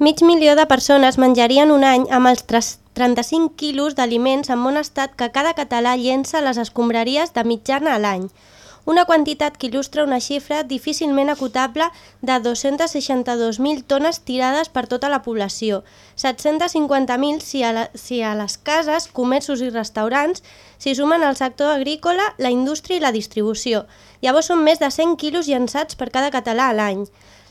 Mig milió de persones menjarien un any amb els tres- 35 quilos d'aliments en bon estat que cada català llença les escombraries de mitjana a l'any. Una quantitat que il·lustra una xifra difícilment acotable de 262.000 tones tirades per tota la població, 750.000 si, a si a les cases, comerços i restaurants s'hi sumen el sector agrícola, la indústria i la distribució. Llavors són més de 100 quilos llançats per cada català a l'any.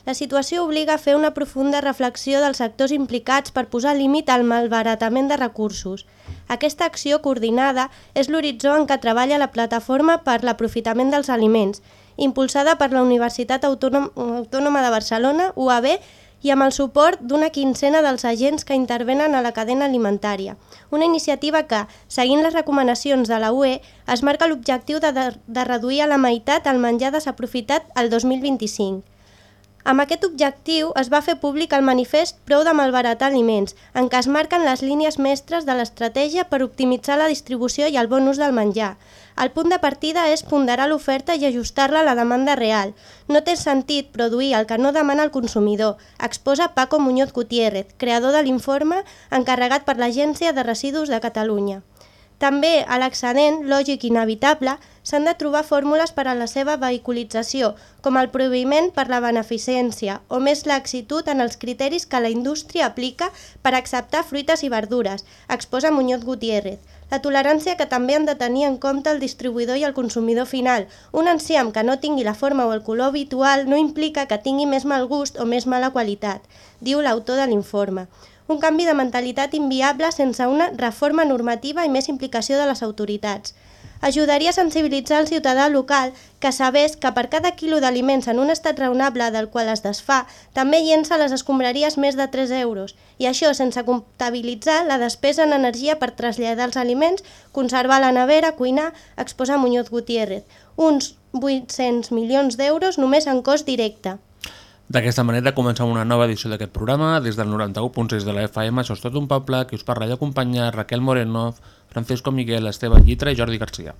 La situació obliga a fer una profunda reflexió dels sectors implicats per posar límit al malbaratament de recursos. Aquesta acció coordinada és l'horitzó en què treballa la Plataforma per l'Aprofitament dels Aliments, impulsada per la Universitat Autònom Autònoma de Barcelona, UAB, i amb el suport d'una quincena dels agents que intervenen a la cadena alimentària. Una iniciativa que, seguint les recomanacions de la UE, es marca l'objectiu de, de, de reduir a la meitat el menjar desaprofitat al 2025. Amb aquest objectiu es va fer públic el manifest Prou de malbaratar aliments, en què es marquen les línies mestres de l'estratègia per optimitzar la distribució i el bon ús del menjar. El punt de partida és ponderar l'oferta i ajustar-la a la demanda real. No té sentit produir el que no demana el consumidor, exposa Paco Muñoz Gutiérrez, creador de l'informe encarregat per l'Agència de Residus de Catalunya. També a l'excedent lògic inevitable s'han de trobar fórmules per a la seva vehiculització, com el prohibiment per la beneficència o més laxitud en els criteris que la indústria aplica per acceptar fruites i verdures, exposa Muñoz Gutiérrez. La tolerància que també han de tenir en compte el distribuïdor i el consumidor final. Un enciam que no tingui la forma o el color habitual no implica que tingui més mal gust o més mala qualitat, diu l'autor de l'informe un canvi de mentalitat inviable sense una reforma normativa i més implicació de les autoritats. Ajudaria a sensibilitzar el ciutadà local que sabés que per cada quilo d'aliments en un estat raonable del qual es desfà, també llença les escombraries més de 3 euros, i això sense comptabilitzar la despesa en energia per traslladar els aliments, conservar la nevera, cuinar, exposa Muñoz Gutiérrez. Uns 800 milions d'euros només en cost directe. D'aquesta manera comencem una nova edició d'aquest programa des del 91.6 de la FM, això és tot un poble, que us parla i acompanya Raquel Moreno, Francisco Miguel, Esteve Llitra i Jordi Garcia.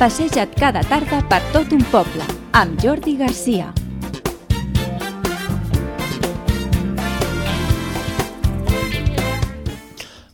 Passeja't cada tarda per tot un poble, amb Jordi Garcia.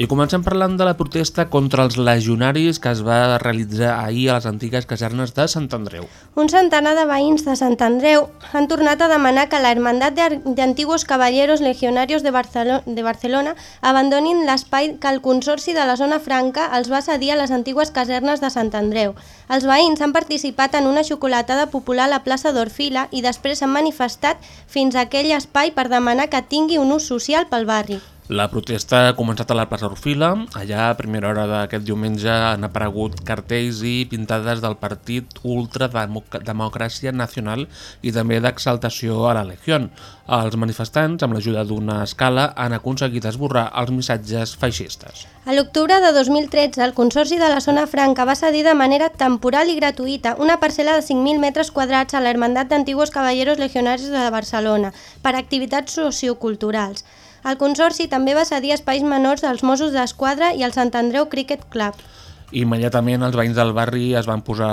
I comencem parlant de la protesta contra els legionaris que es va realitzar ahir a les antigues casernes de Sant Andreu. Un centenar de veïns de Sant Andreu han tornat a demanar que la Hermandad de, Antiguos Caballeros Legionarios de, Barcelo de Barcelona abandonin l'espai que el Consorci de la Zona Franca els va cedir a les antigues casernes de Sant Andreu. Els veïns han participat en una xocolatada popular a la plaça d'Orfila i després s'han manifestat fins a aquell espai per demanar que tingui un ús social pel barri. La protesta ha començat a la plaça Orfila. Allà, a primera hora d'aquest diumenge, han aparegut cartells i pintades del partit Ultrademocràcia Nacional i també d'exaltació a la Legió. Els manifestants, amb l'ajuda d'una escala, han aconseguit esborrar els missatges feixistes. A l'octubre de 2013, el Consorci de la Zona Franca va cedir de manera temporal i gratuïta una parcel·la de 5.000 metres quadrats a la Hermandat d'Antigos Caballeros Legionarios de Barcelona per a activitats socioculturals. El Consorci també va cedir espais menors als Mossos d'Esquadra i al Sant Andreu Cricket Club. Immediatament els veïns del barri es van posar,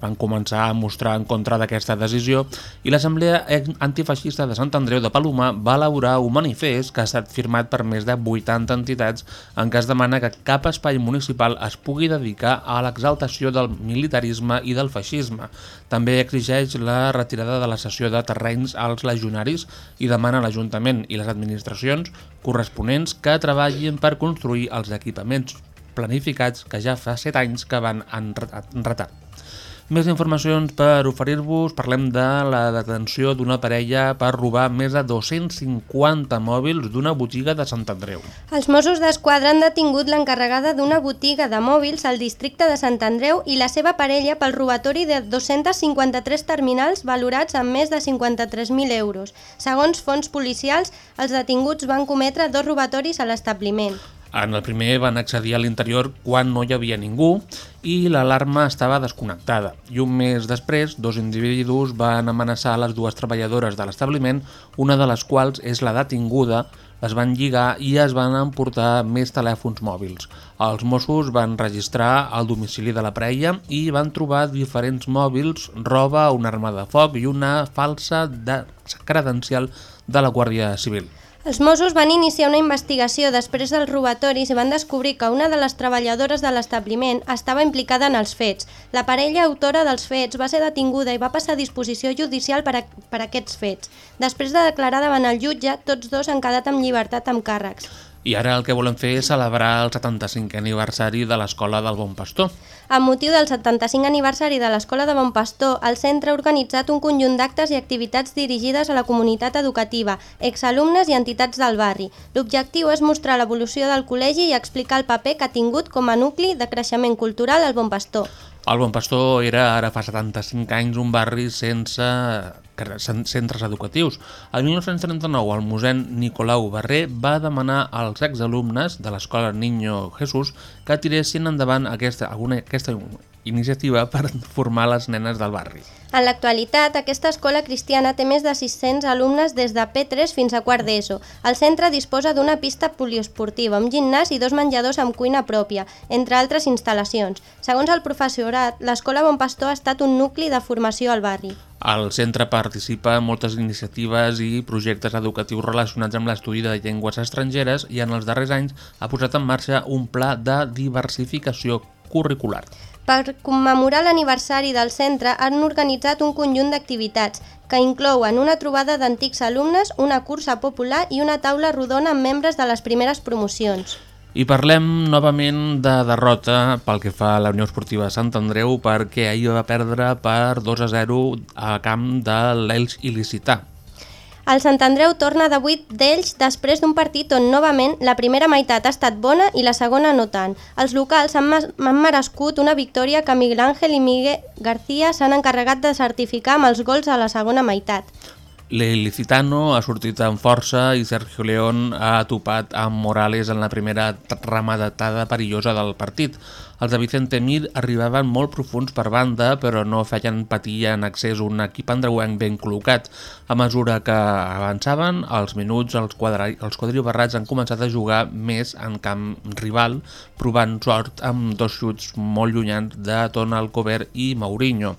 van començar a mostrar en contra d'aquesta decisió i l'Assemblea Antifeixista de Sant Andreu de Palomar va elaborar un manifest que ha estat firmat per més de 80 entitats en què es demana que cap espai municipal es pugui dedicar a l'exaltació del militarisme i del feixisme. També exigeix la retirada de la cessió de terrenys als legionaris i demana a l'Ajuntament i les administracions corresponents que treballin per construir els equipaments planificats que ja fa 7 anys que van en re- en retard. Més informacions per oferir-vos. Parlem de la detenció d'una parella per robar més de 250 mòbils d'una botiga de Sant Andreu. Els Mossos d'Esquadra han detingut l'encarregada d'una botiga de mòbils al districte de Sant Andreu i la seva parella pel robatori de 253 terminals valorats amb més de 53.000 euros. Segons fons policials, els detinguts van cometre dos robatoris a l'establiment. En el primer van accedir a l'interior quan no hi havia ningú i l'alarma estava desconnectada. I un mes després, dos individus van amenaçar les dues treballadores de l'establiment, una de les quals és la detinguda, les van lligar i es van emportar més telèfons mòbils. Els Mossos van registrar el domicili de la parella i van trobar diferents mòbils, roba, una arma de foc i una falsa de credencial de la Guàrdia Civil. Els Mossos van iniciar una investigació després dels robatoris i van descobrir que una de les treballadores de l'establiment estava implicada en els fets. La parella autora dels fets va ser detinguda i va passar a disposició judicial per, a, per aquests fets. Després de declarar davant el jutge, tots dos han quedat amb llibertat amb càrrecs. I ara el que volem fer és celebrar el 75è aniversari de l'Escola del Bon Pastor. Amb motiu del 75 aniversari de l'Escola de Bon Pastor, el centre ha organitzat un conjunt d'actes i activitats dirigides a la comunitat educativa, exalumnes i entitats del barri. L'objectiu és mostrar l'evolució del col·legi i explicar el paper que ha tingut com a nucli de creixement cultural al Bon Pastor. El Bon Pastor era ara fa 75 anys un barri sense centres educatius. El 1939 el mossèn Nicolau Barrer va demanar als exalumnes de l'escola Niño Jesús que tiressin endavant aquesta, alguna, aquesta iniciativa per formar les nenes del barri. En l'actualitat, aquesta escola cristiana té més de 600 alumnes des de P3 fins a quart d'ESO. El centre disposa d'una pista poliesportiva, un gimnàs i dos menjadors amb cuina pròpia, entre altres instal·lacions. Segons el professorat, l'escola Bon Pastor ha estat un nucli de formació al barri. El centre participa en moltes iniciatives i projectes educatius relacionats amb l'estudi de llengües estrangeres i en els darrers anys ha posat en marxa un pla de diversificació curricular. Per commemorar l'aniversari del centre han organitzat un conjunt d'activitats que inclouen una trobada d'antics alumnes, una cursa popular i una taula rodona amb membres de les primeres promocions. I parlem novament de derrota pel que fa a la Unió Esportiva Sant Andreu perquè ahir va perdre per 2 a 0 a camp de l'Elx il·licità. El Sant Andreu torna de 8 d'ells després d'un partit on, novament, la primera meitat ha estat bona i la segona no tant. Els locals han, han merescut una victòria que Miguel Ángel i Miguel García s'han encarregat de certificar amb els gols a la segona meitat. L'Ilicitano ha sortit amb força i Sergio León ha topat amb Morales en la primera rematada perillosa del partit. Els de Vicente Mir arribaven molt profuns per banda, però no feien patir en accés un equip andreuenc ben col·locat. A mesura que avançaven, els minuts, els, quadra... els quadribarrats han començat a jugar més en camp rival, provant sort amb dos xuts molt llunyans de Ton Alcover i Mourinho.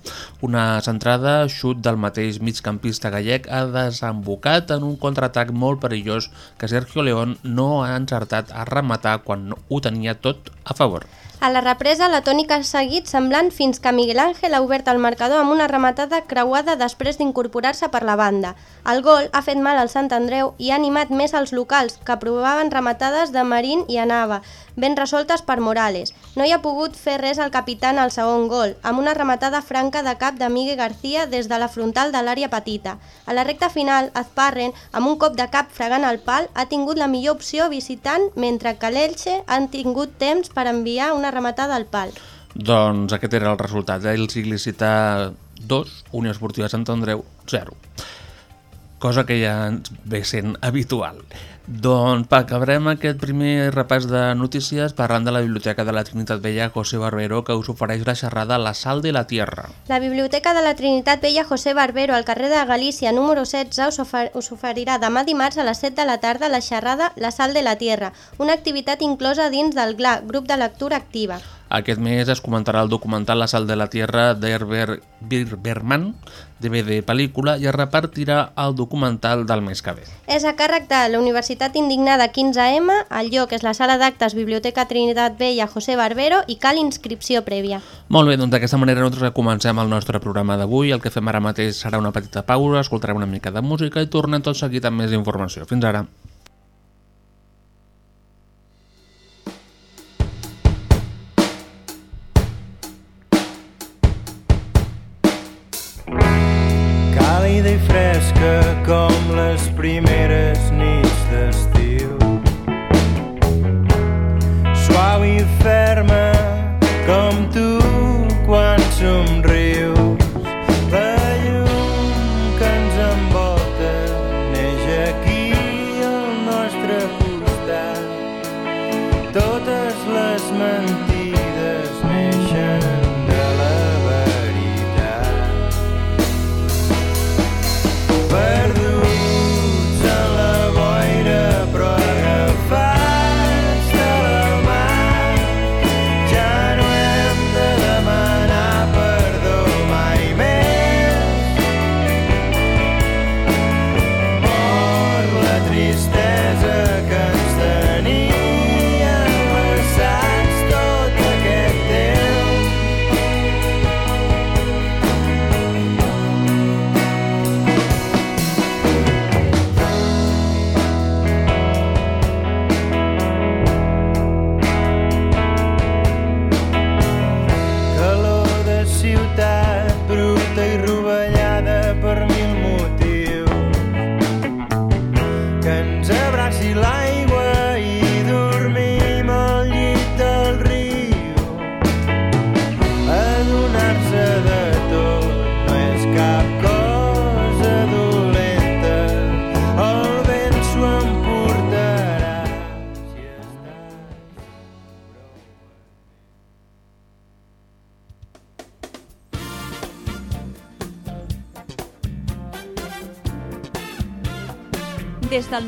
Una centrada, xut del mateix migcampista gallec, ha desembocat en un contraatac molt perillós que Sergio León no ha encertat a rematar quan ho tenia tot a favor. A la represa, la tònica ha seguit semblant fins que Miguel Ángel ha obert el marcador amb una rematada creuada després d'incorporar-se per la banda. El gol ha fet mal al Sant Andreu i ha animat més als locals, que provaven rematades de Marín i Anava, ben resoltes per Morales. No hi ha pogut fer res el capità en el segon gol, amb una rematada franca de cap de Miguel García des de la frontal de l'àrea petita. A la recta final, Azparren, amb un cop de cap fregant el pal, ha tingut la millor opció visitant, mentre que l'Elche han tingut temps per enviar una rematada al pal. Doncs aquest era el resultat. El Ciclicita 2, Unió Esportiva Sant Andreu 0. Cosa que ja ens ve sent habitual. Doncs acabarem aquest primer repàs de notícies parlant de la Biblioteca de la Trinitat Vella José Barbero que us ofereix la xerrada La sal de la tierra. La Biblioteca de la Trinitat Vella José Barbero al carrer de Galícia número 16 us, ofer us oferirà demà dimarts a les 7 de la tarda la xerrada La sal de la tierra, una activitat inclosa dins del GLA, grup de lectura activa. Aquest mes es comentarà el documental La sal de la tierra d'Herbert Birberman, DVD pel·lícula, i es repartirà el documental del mes que ve. És a càrrec de la Universitat Indignada 15M, el lloc és la sala d'actes Biblioteca Trinitat Vella José Barbero i cal inscripció prèvia. Molt bé, doncs d'aquesta manera nosaltres comencem el nostre programa d'avui. El que fem ara mateix serà una petita pausa, escoltarem una mica de música i tornem tot seguit amb més informació. Fins ara. fresca com les primeres nits d'estiu. Suau i ferma com tu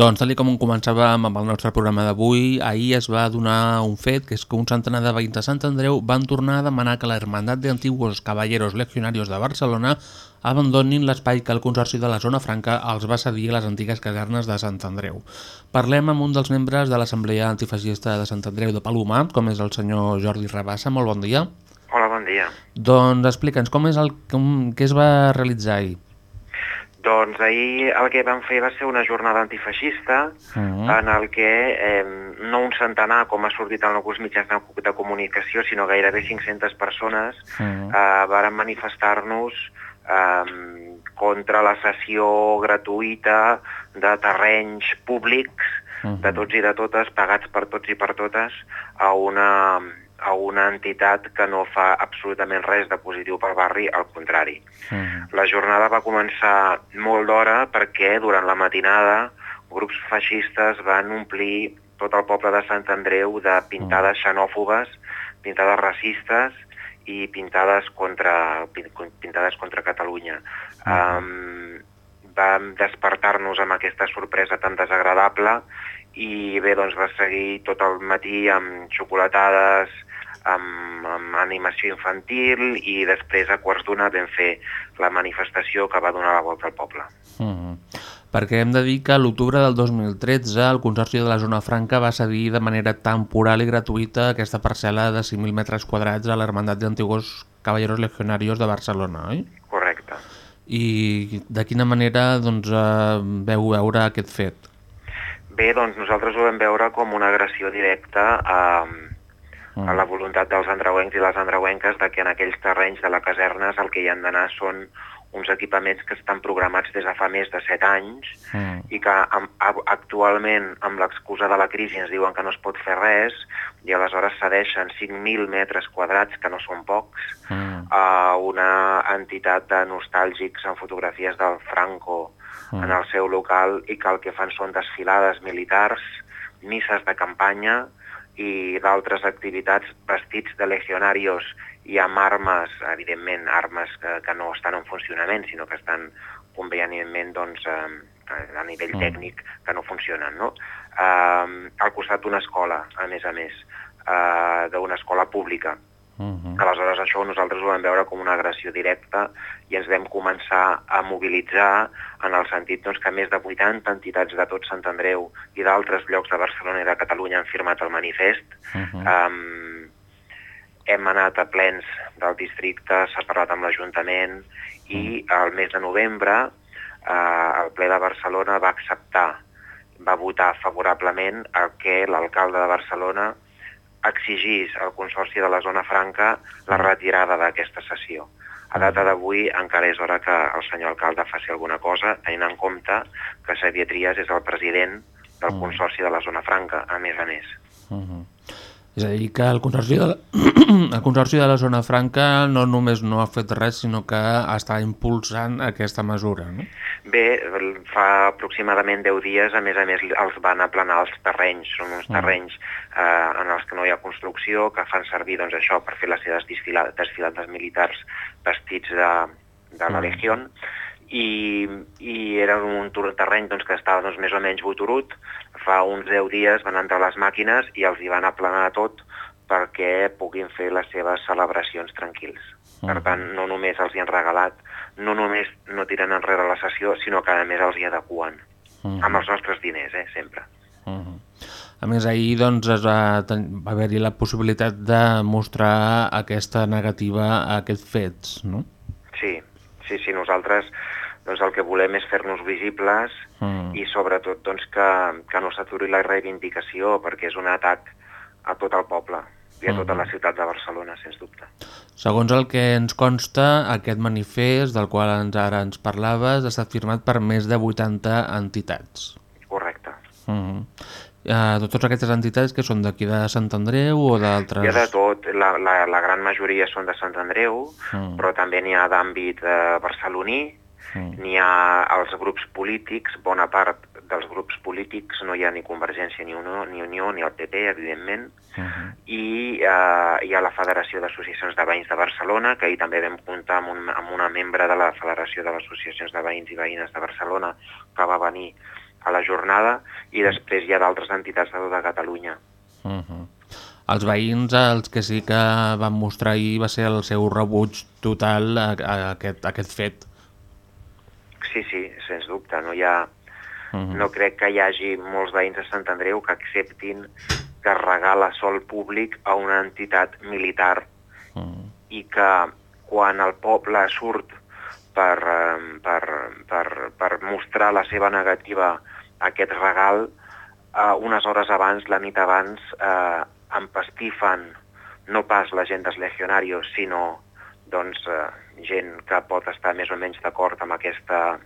Doncs, tal com començàvem amb el nostre programa d'avui, ahir es va donar un fet, que és que un centenar de veïns de Sant Andreu van tornar a demanar que la Hermandat de Antiguos Caballeros Legionarios de Barcelona abandonin l'espai que el Consorci de la Zona Franca els va cedir a les antigues casernes de Sant Andreu. Parlem amb un dels membres de l'Assemblea Antifeixista de Sant Andreu de Palomar, com és el senyor Jordi Rabassa. Molt bon dia. Hola, bon dia. Doncs explica'ns com és el, com, què es va realitzar ahir. Doncs ahir el que vam fer va ser una jornada antifeixista Mm. en el que eh, no un centenar, com ha sortit en alguns mitjans de, comunicació, sinó gairebé 500 persones Mm. eh, varen manifestar-nos eh, contra la cessió gratuïta de terrenys públics Mhm. de tots i de totes, pagats per tots i per totes, a una, a una entitat que no fa absolutament res de positiu pel barri, al contrari. Mm. La jornada va començar molt d'hora perquè durant la matinada grups feixistes van omplir tot el poble de Sant Andreu de pintades xenòfobes, pintades racistes i pintades contra, pin- pintades contra Catalunya. Um, vam despertar-nos amb aquesta sorpresa tan desagradable i bé, doncs va seguir tot el matí amb xocolatades, amb, amb animació infantil i després a quarts d'una vam fer la manifestació que va donar la volta al poble. Mm. Perquè hem de dir que l'octubre del 2013 el Consorci de la Zona Franca va cedir de manera temporal i gratuïta aquesta parcel·la de 5.000 metres quadrats a l'Hermandat d'Antigos Caballeros Legionarios de Barcelona, oi? Correcte. I de quina manera doncs, eh, veu veure aquest fet? Bé, doncs nosaltres ho vam veure com una agressió directa a, a la voluntat dels andreuencs i les andreuenques de que en aquells terrenys de la casernes el que hi han d'anar són uns equipaments que estan programats des de fa més de 7 anys Mm. i que amb, actualment, amb l'excusa de la crisi, ens diuen que no es pot fer res i aleshores cedeixen 5.000 metres quadrats, que no són pocs, Mm. a una entitat de nostàlgics amb fotografies del Franco Mm. en el seu local i que el que fan són desfilades militars, misses de campanya i d'altres activitats vestits de legionarios i amb armes, evidentment, armes que, que no estan en funcionament, sinó que estan convenientment doncs, eh, a nivell Mm. tècnic que no funcionen. No? Eh, al costat d'una escola, a més a més, eh, d'una escola pública. Mhm. Aleshores això nosaltres ho vam veure com una agressió directa i ens vam començar a mobilitzar en el sentit doncs, que més de 80 entitats de tot Sant Andreu i d'altres llocs de Barcelona i de Catalunya han firmat el manifest. Mhm. Um, hem anat a plens del districte, s'ha parlat amb l'Ajuntament i al mes de novembre eh, el ple de Barcelona va acceptar, va votar favorablement el que l'alcalde de Barcelona exigís al Consorci de la Zona Franca la retirada d'aquesta sessió. A data d'avui encara és hora que el senyor alcalde faci alguna cosa, tenint en compte que Xavier Trias és el president del Consorci de la Zona Franca, a més a més. Uh -huh. És a dir, que el Consorci, de la... el Consorci de la Zona Franca no només no ha fet res, sinó que està impulsant aquesta mesura, no? Bé, fa aproximadament 10 dies, a més a més, els van aplanar els terrenys. Són uns terrenys eh, en els que no hi ha construcció, que fan servir doncs, això per fer les seves desfila- desfilades militars vestits de, de la Legió, i, i era un terreny doncs, que estava doncs, més o menys boturut. Fa uns 10 dies van entrar les màquines i els hi van aplanar tot perquè puguin fer les seves celebracions tranquils. Per tant, no només els hi han regalat, no només no tiren enrere la sessió, sinó que a més els hi adequen. Mhm. Amb els nostres diners, eh, sempre. -huh. A més, ahir doncs, es va, va haver-hi la possibilitat de mostrar aquesta negativa a aquests fets, no? Sí, sí, sí, nosaltres doncs, el que volem és fer-nos visibles Mm. i sobretot doncs, que, que no s'aturi la reivindicació perquè és un atac a tot el poble i a tota la ciutat de Barcelona, sens dubte. Segons el que ens consta, aquest manifest del qual ens, ara ens parlaves ha estat firmat per més de 80 entitats. Correcte. Uh -huh. uh, totes aquestes entitats que són d'aquí de Sant Andreu o d'altres... Hi ha de tot, la, la, la gran majoria són de Sant Andreu, Mm. però també n'hi ha d'àmbit eh, barceloní, Mm. n'hi ha els grups polítics, bona part dels grups polítics, no hi ha ni Convergència ni Unió, ni, Unió, ni el PP, evidentment, Uh -huh. i eh, hi ha la Federació d'Associacions de Veïns de Barcelona, que ahir també vam comptar amb, un, amb una membre de la Federació de les Associacions de Veïns i Veïnes de Barcelona que va venir a la jornada, i després hi ha d'altres entitats de tota Catalunya. Uh -huh. Els veïns, els que sí que van mostrar ahir va ser el seu rebuig total a, a, aquest, a aquest fet. Sí, sí, sens dubte. No, hi ha, Uh -huh. no crec que hi hagi molts veïns de Sant Andreu que acceptin que regala sol públic a una entitat militar Uh -huh. i que quan el poble surt per, eh, per, per, per mostrar la seva negativa a aquest regal, eh, unes hores abans, la nit abans, eh, empastifen no pas la gent dels legionarios, sinó doncs, eh, gent que pot estar més o menys d'acord amb aquesta,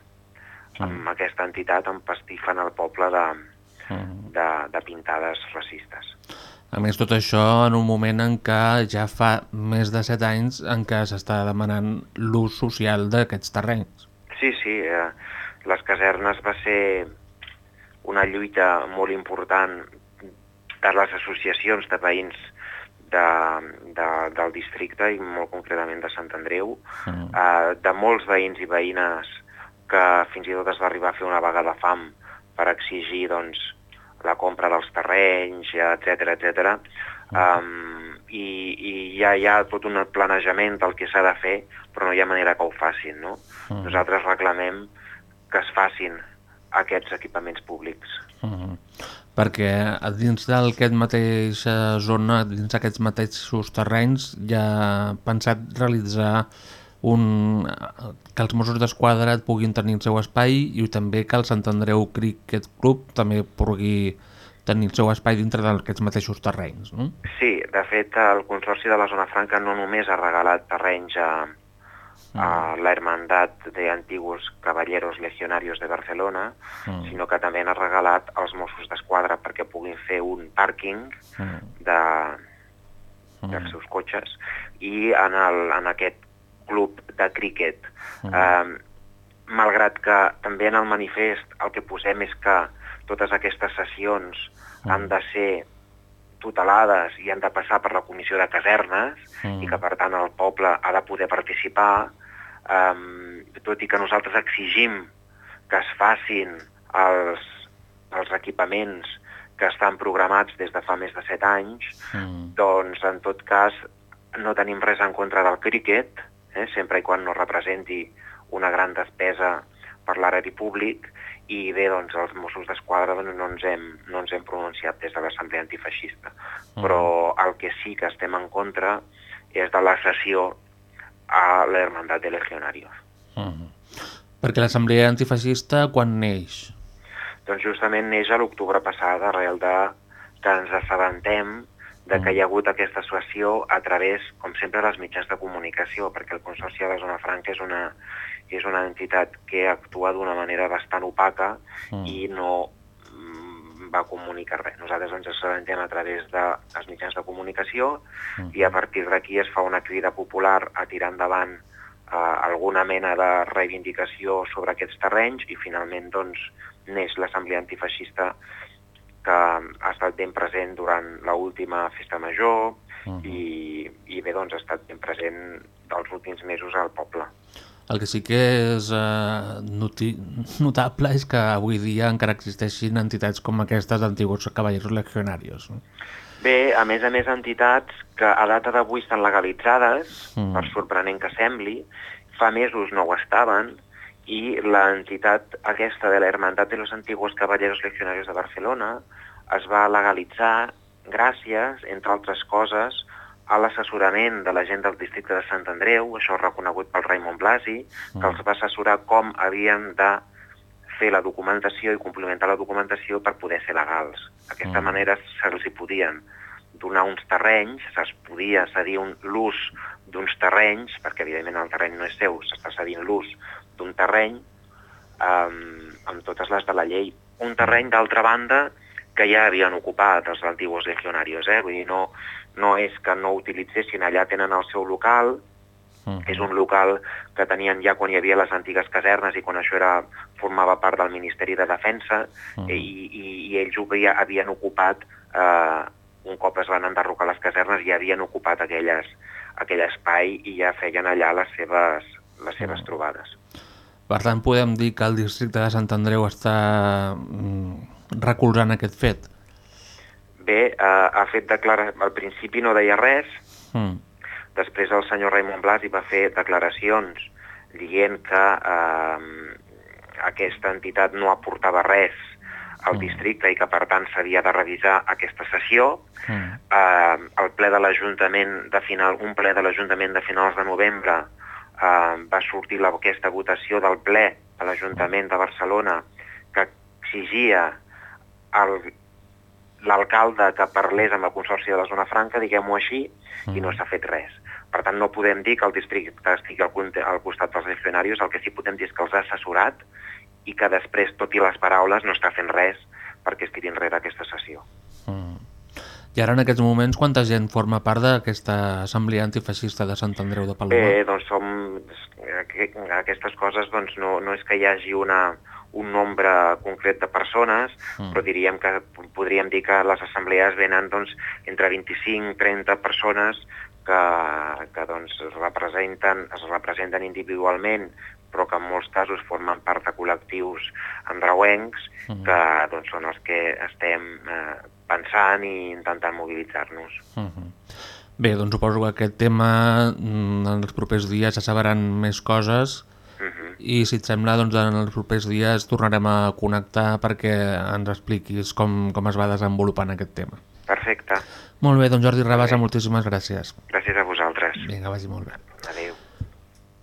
amb aquesta entitat, empastifen el poble de, -huh. de, de pintades racistes. A més, tot això en un moment en què ja fa més de 7 anys en què s'està demanant l'ús social d'aquests terrenys. Sí, sí, eh, les casernes va ser una lluita molt important de les associacions de veïns de, de, del districte i molt concretament de Sant Andreu, Mm. eh, de molts veïns i veïnes que fins i tot es va arribar a fer una vaga de fam per exigir doncs, la compra dels terrenys, etc etc. Um, i, I ja hi ha tot un planejament del que s'ha de fer, però no hi ha manera que ho facin. No? Mm. Nosaltres reclamem que es facin aquests equipaments públics. Uh -huh. Perquè dins d'aquest mateixa zona, dins d'aquests mateixos terrenys, ja ha pensat realitzar un, que els Mossos d'Esquadra puguin tenir el seu espai i també que el Sant Andreu Cricket Club també pugui tenir el seu espai dintre d'aquests mateixos terrenys, no? Sí, de fet, el Consorci de la Zona Franca no només ha regalat terrenys a, a la Hermandad de Antiguos Caballeros Legionarios de Barcelona, Mm. sinó que també n'ha regalat als Mossos d'Esquadra perquè puguin fer un pàrquing Mm. de, dels seus cotxes i en, el, en aquest club de críquet. Eh, malgrat que també en el manifest el que posem és que totes aquestes sessions han de ser tutelades i han de passar per la comissió de casernes Mm. i que per tant el poble ha de poder participar, eh, tot i que nosaltres exigim que es facin els, els equipaments que estan programats des de fa més de 7 anys, Mm. doncs en tot cas no tenim res en contra del críquet, eh, sempre i quan no representi una gran despesa per l'erari públic i bé, doncs els Mossos d'Esquadra doncs, no, ens hem, no ens hem pronunciat des de l'Assemblea Antifeixista. Però el que sí que estem en contra és de la sessió a la Hermandat de Legionarios. Mm. Perquè l'Assemblea Antifeixista quan neix? Doncs justament neix a l'octubre passat arrel de que ens assabentem de que hi ha hagut aquesta situació a través, com sempre, dels mitjans de comunicació, perquè el Consorci de la Zona Franca és una, és una entitat que actua d'una manera bastant opaca Mm. i no mm, va comunicar res. Nosaltres ens assabentem a través dels mitjans de comunicació Mm. i a partir d'aquí es fa una crida popular a tirar endavant eh, alguna mena de reivindicació sobre aquests terrenys i finalment doncs, neix l'Assemblea Antifeixista que ha estat ben present durant l última festa major Mhm. i, i bé, doncs, ha estat ben present dels últims mesos al poble. El que sí que és eh, notable és que avui dia encara existeixin entitats com aquestes d'antics cavalleros legionarios. no? Bé, a més a més, entitats que a data d'avui estan legalitzades, Mm. per sorprenent que sembli, fa mesos no ho estaven, i l'entitat aquesta de la Hermandad de los Antiguos Caballeros Legionarios de Barcelona es va legalitzar gràcies, entre altres coses, a l'assessorament de la gent del districte de Sant Andreu, això reconegut pel Raimon Blasi, que els va assessorar com havien de fer la documentació i complementar la documentació per poder ser legals. D'aquesta Mm. manera se'ls podien donar uns terrenys, se'ls podia cedir un- l'ús d'uns terrenys, perquè evidentment el terreny no és seu, s'està cedint l'ús d'un terreny um, amb totes les de la llei. Un terreny, d'altra banda, que ja havien ocupat els antiguos legionarios, eh? vull dir, no, no és que no utilitzessin, allà tenen el seu local, Mhm. és un local que tenien ja quan hi havia les antigues casernes i quan això era, formava part del Ministeri de Defensa Mhm. i, i, i ells ho havia, havien ocupat, eh, un cop es van enderrocar les casernes, ja havien ocupat aquelles, aquell espai i ja feien allà les seves, les seves Mhm. trobades. Per tant, podem dir que el districte de Sant Andreu està mm, recolzant aquest fet. Bé, eh, ha fet declaracions, al principi no deia res, Mm. després el senyor Raimon Blas hi va fer declaracions dient que eh, aquesta entitat no aportava res al Mm. districte i que per tant s'havia de revisar aquesta sessió. Mm. Eh, el ple de l'Ajuntament de final, un ple de l'Ajuntament de finals de novembre eh, va sortir la, aquesta votació del ple a l'Ajuntament de Barcelona que exigia al l'alcalde que parlés amb el Consorci de la Zona Franca, diguem-ho així, i no s'ha fet res. Per tant, no podem dir que el districte estigui al, al costat dels legionarios, el que sí podem dir és que els ha assessorat i que després, tot i les paraules, no està fent res perquè es tiri enrere aquesta sessió. Mm. I ara, en aquests moments, quanta gent forma part d'aquesta assemblea antifeixista de Sant Andreu de Palomar? Bé, doncs som... aqu- Aquestes coses doncs, no, no és que hi hagi una, un nombre concret de persones, Mm. però diríem que podríem dir que les assemblees venen doncs, entre 25 i 30 persones que, que doncs, es, representen, es representen individualment però que en molts casos formen part de col·lectius andreuencs Mhm. que doncs, són els que estem eh, pensant i intentant mobilitzar-nos. Mhm. Bé, doncs suposo que aquest tema mm, en els propers dies ja sabran més coses Mhm. i si et sembla, doncs en els propers dies tornarem a connectar perquè ens expliquis com, com es va desenvolupant aquest tema. Perfecte. Molt bé, doncs Jordi Rabassa, moltíssimes gràcies. Gràcies a vosaltres. Vinga, vagi molt bé. Adéu.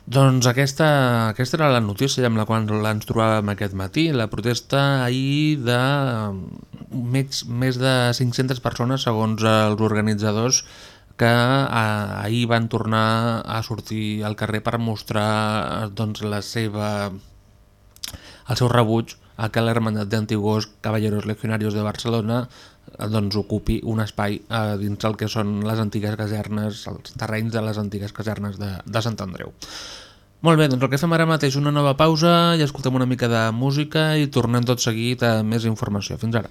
Doncs aquesta, aquesta era la notícia amb la qual ens trobàvem aquest matí. La protesta ahir de mm, més, més de 500 persones, segons els organitzadors, que ahir van tornar a sortir al carrer per mostrar doncs, la seva, el seu rebuig a que l'Hermandat d'Antigos Caballeros Legionarios de Barcelona doncs, ocupi un espai eh, dins el que són les antigues casernes, els terrenys de les antigues casernes de, de Sant Andreu. Molt bé, doncs el que fem ara mateix una nova pausa i escoltem una mica de música i tornem tot seguit a més informació. Fins ara.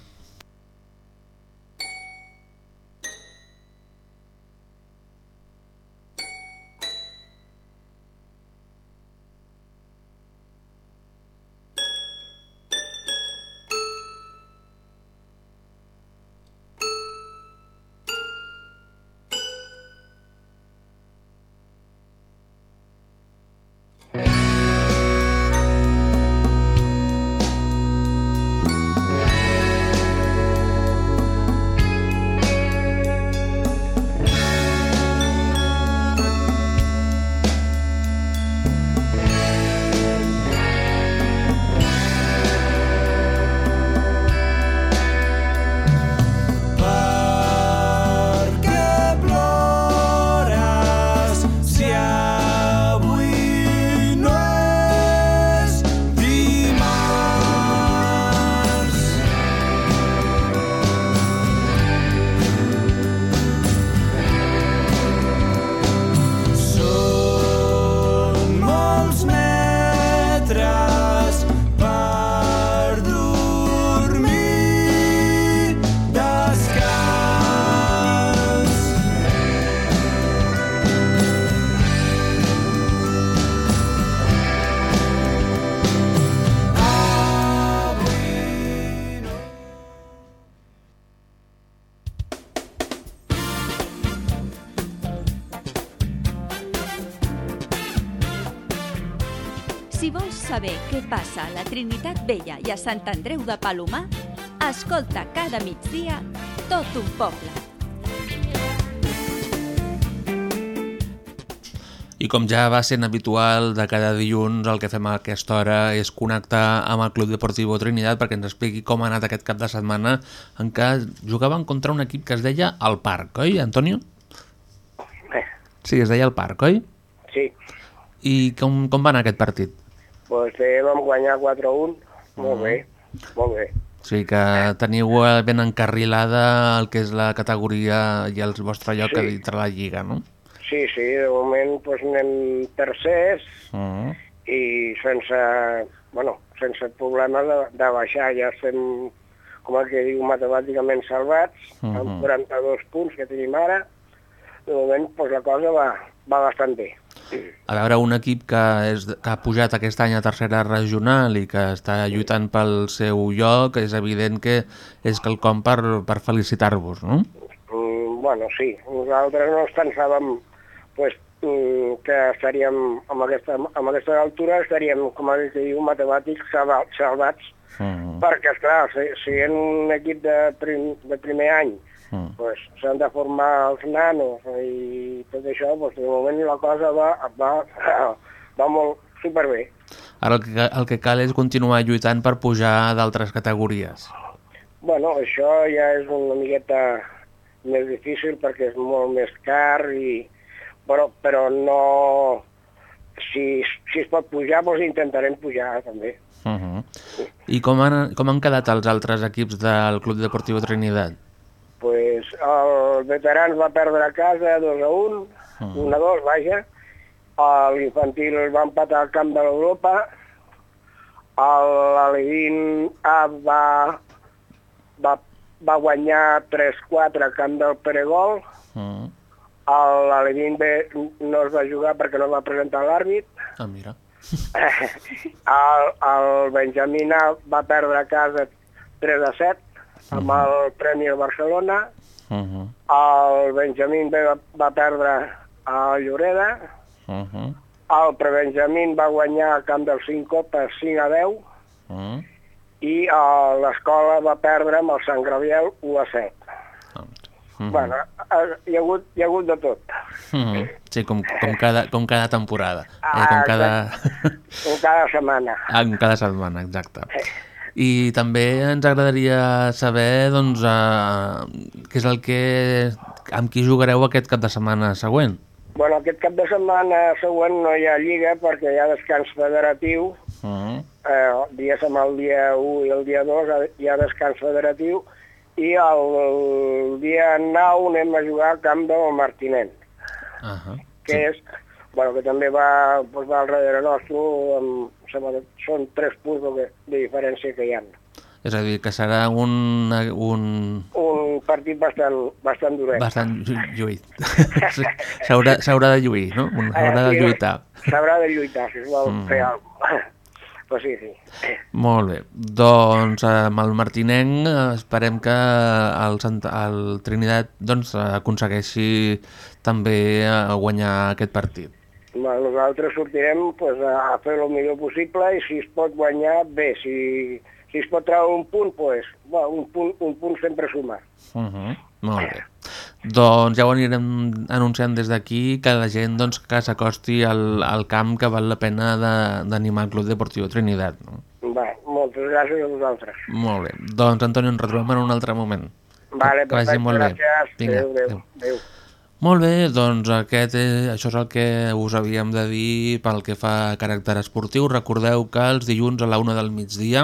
A la Trinitat Vella i a Sant Andreu de Palomar, escolta cada migdia tot un poble. I com ja va sent habitual de cada dilluns, el que fem a aquesta hora és connectar amb el Club Deportivo Trinidad perquè ens expliqui com ha anat aquest cap de setmana en què jugaven contra un equip que es deia El Parc, oi, Antonio? Bé, Sí, es deia El Parc, oi? sí, I com, com va anar aquest partit? Doncs eh, vam guanyar 4-1, molt bé, molt bé. O sigui que teniu ben encarrilada el que és la categoria i el vostre lloc Sí. dintre la lliga, no? Sí, sí, de moment doncs, anem tercers Uh -huh. i sense, bueno, sense problemes de, de baixar, ja estem, com el que diu, matemàticament salvats, Mhm. amb 42 punts que tenim ara, de moment doncs, la cosa va, va bastant bé. A veure, un equip que, és, que ha pujat aquest any a tercera regional i que està lluitant pel seu lloc, és evident que és quelcom per, per felicitar-vos, no? Mm, bueno, sí, nosaltres no ens pensàvem pues, mm, que estaríem amb aquesta, amb aquesta altura, estaríem, com que diu, matemàtics salva, salvats, Uh -huh. perquè, esclar, si, si en un equip de, prim, de primer any Uh pues, s'han de formar els nanos i tot això, pues, de moment la cosa va, va, va molt superbé. Ara el que, el que cal és continuar lluitant per pujar d'altres categories. Bueno, això ja és una miqueta més difícil perquè és molt més car i... Però, però no... Si, si es pot pujar, doncs intentarem pujar també. Uh -huh. I com han, com han quedat els altres equips del Club Deportiu Trinidad? Pues el veterans va perdre a casa 2 a 1, Mm. 1 a 2, vaja. L'infantil va empatar al camp de l'Europa. L'Alevin A va, va, va guanyar 3-4 al camp del Peregol. -huh. L'Alevin B no es va jugar perquè no va presentar l'àrbit. Ah, mira. El, el Benjamín A va perdre a casa 3 a 7 amb el Premi al Barcelona. Uh -huh. El Benjamín va, va perdre a Lloreda. Uh -huh. El Prebenjamín va guanyar a Camp del Cinco per 5 a 10 Uh -huh. i eh, l'escola va perdre amb el Sant Gabriel 1 a 7. Uh -huh. Bueno, eh, hi ha, hagut, hi ha hagut de tot. Uh -huh. Sí, com, com, cada, com cada temporada. Eh, Ah, com cada... Com cada setmana. Ah, com cada setmana, exacte. I també ens agradaria saber doncs, eh, què és el que... amb qui jugareu aquest cap de setmana següent. Bueno, aquest cap de setmana següent no hi ha lliga perquè hi ha descans federatiu. Uh -huh. Eh, dies amb el dia 1 i el dia 2 hi ha descans federatiu i el, el dia 9 anem a jugar al camp del Martinent, Uh -huh. que és, bueno, que també va, doncs va al darrere nostre, amb, em sembla que són 3 punts de, de diferència que hi ha. És a dir, que serà un, un Un partit bastant, bastant duret. bastant llu- lluit. S'haurà de lluir, no? Un- S'haurà de lluitar. S'haurà de lluitar, si es vol Mm. fer alguna cosa. Pues sí, sí. Molt bé. Doncs amb el Martinenc eh, esperem que el, el Trinidad doncs, aconsegueixi també eh, guanyar aquest partit. Nosaltres sortirem pues, a fer el millor possible i si es pot guanyar, bé. Si, si es pot treure un punt, pues, bueno, un, punt, un punt sempre suma. Uh -huh. Molt bé. Doncs ja ho anirem anunciant des d'aquí, que la gent doncs, que s'acosti al, al camp que val la pena d'animar el Club Deportiu Trinidad. No? Va, moltes gràcies a vosaltres. Molt bé. Doncs, Antonio, ens retrobem en un altre moment. Vale, que vagi perfecte, molt bé. gràcies. Vinga, adéu, adéu. adéu. Molt bé, doncs aquest, és, això és el que us havíem de dir pel que fa a caràcter esportiu. Recordeu que els dilluns a la una del migdia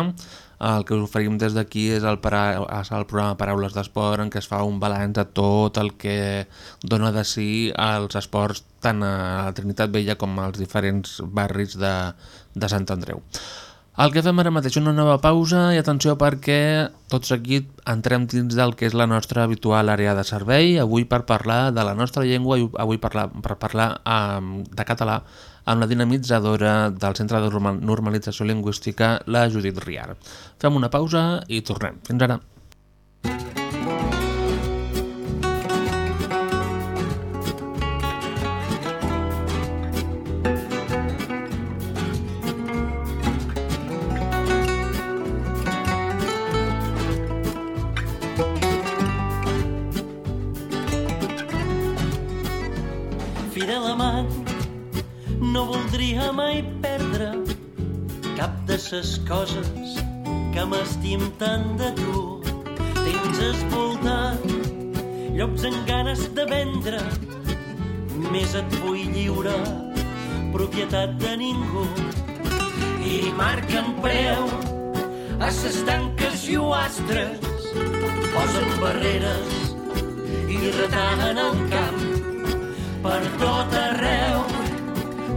el que us oferim des d'aquí és el, para, el programa Paraules d'Esport en què es fa un balanç de tot el que dona de si als esports tant a la Trinitat Vella com als diferents barris de, de Sant Andreu. El que fem ara mateix una nova pausa i atenció perquè tot seguit entrem dins del que és la nostra habitual àrea de servei, avui per parlar de la nostra llengua i avui parlar, per parlar um, de català amb la dinamitzadora del Centre de Normal- Normalització Lingüística, la Judit Riar. Fem una pausa i tornem. Fins ara. Ses coses que m'estim tant de tu. Tens esvoltat llops amb ganes de vendre, més et vull lliure, propietat de ningú. I marquen preu a ses tanques i oastres, posen barreres i retallen el camp per tot arreu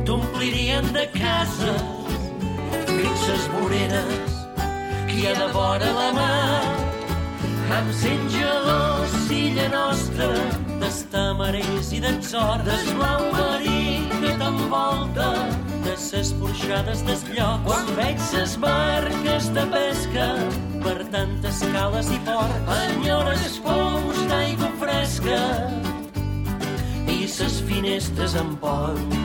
t'omplirien de casa fixes voreres qui ha de vora la mà amb sent gelós illa nostra d'estamarells i d'atzor d'esblau marí que t'envolta de ses porxades des llocs quan veig ses barques de pesca per tantes cales i ports enyores pous d'aigua fresca i ses finestres en pont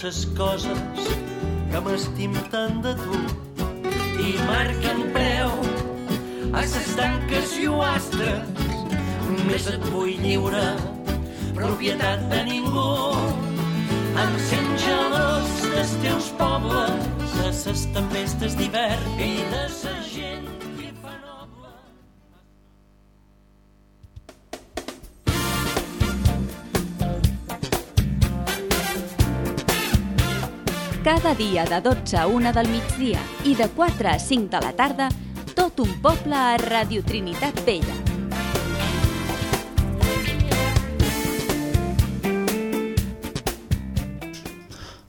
ses coses que m'estim tant de tu i marquen preu. A ses tanques i oastres més et vull lliure propietat de ningú. Em sent gelós dels teus pobles de ses tempestes d'hivern i de sa gent Cada dia de 12 a 1 del migdia i de 4 a 5 de la tarda, tot un poble a Radio Trinitat Vella.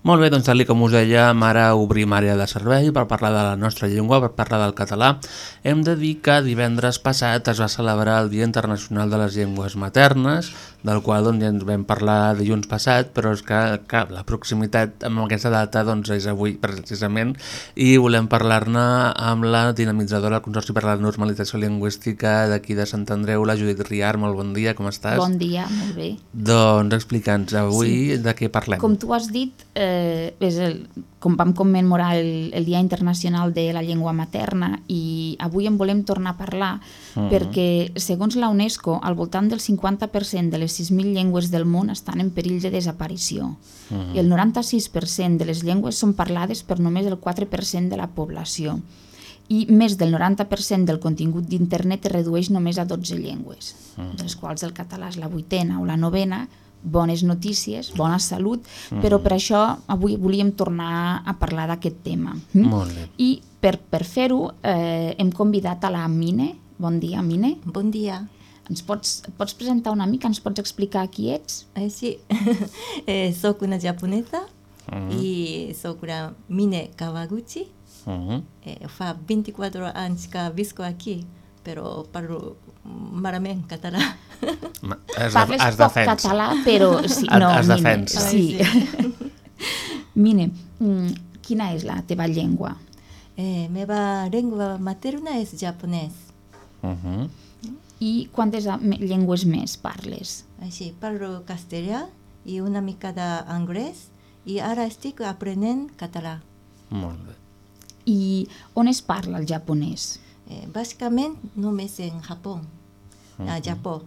Molt bé, doncs tal com us dèiem, ara obrim àrea de servei per parlar de la nostra llengua, per parlar del català. Hem de dir que divendres passat es va celebrar el Dia Internacional de les Llengües Maternes, del qual doncs, ja ens vam parlar dilluns passat, però és que, que la proximitat amb aquesta data doncs, és avui precisament, i volem parlar-ne amb la dinamitzadora del Consorci per la Normalització Lingüística d'aquí de Sant Andreu, la Judit Riar. Molt bon dia, com estàs? Bon dia, molt bé. Doncs explica'ns avui sí. de què parlem. Com tu has dit, eh, és el, com vam commemorar el, el Dia Internacional de la Llengua Materna i avui en volem tornar a parlar Mhm. perquè, segons la UNESCO, al voltant del 50% de les 6.000 llengües del món estan en perill de desaparició. Mhm. I el 96% de les llengües són parlades per només el 4% de la població. I més del 90% del contingut d'internet es redueix només a 12 llengües, Mhm. de les quals el català és la vuitena o la novena, bones notícies, bona salut, Mhm. però per això avui volíem tornar a parlar d'aquest tema. Mm? Molt bé. I per, per fer-ho eh, hem convidat a la Mine. Bon dia, Mine. Bon dia. Ens pots, pots presentar una mica? Ens pots explicar qui ets? Eh, sí, eh, soc una japonesa Mhm. i soc la Mine Kawaguchi. Mhm. Eh, fa 24 anys que visco aquí, però parlo malament català. Es, Parles es poc defens. català, però sí, Es- no, es Mine, defensa. Sí. Mine, mm, quina és la teva llengua? Eh, meva llengua materna és japonès. Mhm. I quantes llengües més parles? Així, parlo castellà i una mica d'anglès i ara estic aprenent català. Molt bé. I on es parla el japonès? Eh, bàsicament només en Japó, a Japó.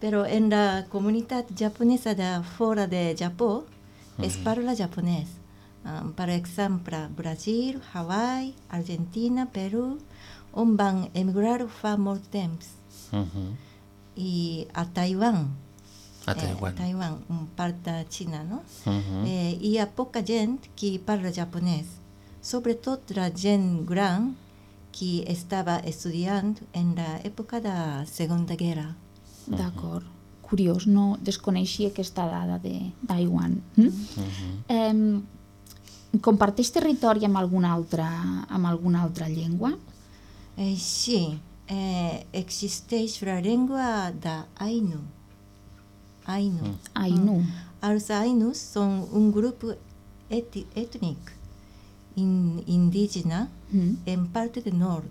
Però en la comunitat japonesa de fora de Japó es Mhm. parla japonès. Um, per exemple, Brasil, Hawaii, Argentina, Perú, on van emigrar fa molt temps. Mhm. I a Taiwan. A Taiwan. Eh, Taiwan, un part de Xina, no? Mhm. Eh, hi ha poca gent que parla japonès, sobretot la gent gran que estava estudiant en l'època de Segona Guerra. D'acord. Curiós, no desconeixia aquesta dada de Taiwan. Mm? Eh, comparteix territori amb alguna altra, amb alguna altra llengua? Eh, sí, eh, existeix la llengua de Ainu. Ainu. Ainu. Mm. Els Ainus són un grup eti- ètnic in, indígena Mm. en part del nord.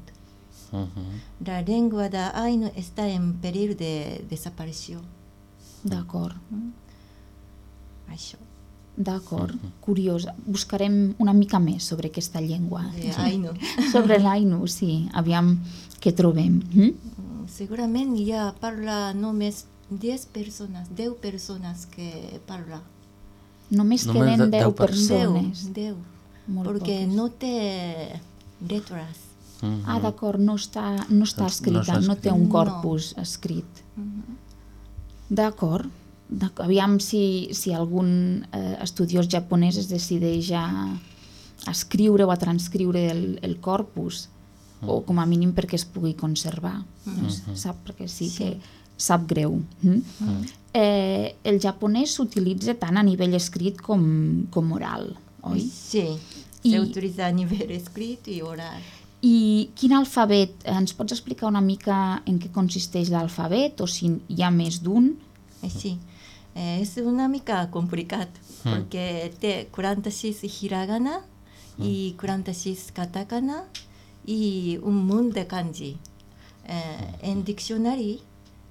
Mhm. La llengua de Ainu està en perill de desaparició. D'acord. Això. D'acord, curiós. Buscarem una mica més sobre aquesta llengua. De Ainu. sobre l'Ainu, sí. Aviam què trobem. Mm? Segurament ha parla només 10 persones, 10 persones que parla. Només, Només queden de- 10, deu persones. 10, 10. Molt perquè poques. no té lletres. Mhm. Ah, d'acord, no està, no està No escrita, està no, té un No. corpus escrit. D'acord. D'acord. Aviam si, si algun eh, estudiós japonès es decideix a, a escriure o a transcriure el, el corpus, o com a mínim perquè es pugui conservar. Doncs, sap, perquè sí, Sí. que sap greu. Mm? Eh, el japonès s'utilitza tant a nivell escrit com, com oral, oi? Sí, I- se utilitza a nivell escrit i oral. I quin alfabet? Ens pots explicar una mica en què consisteix l'alfabet o si hi ha més d'un? Eh, Sí, eh, és una mica complicat Mm. perquè té 46 hiragana i 46 katakana i un munt de kanji. Eh, en diccionari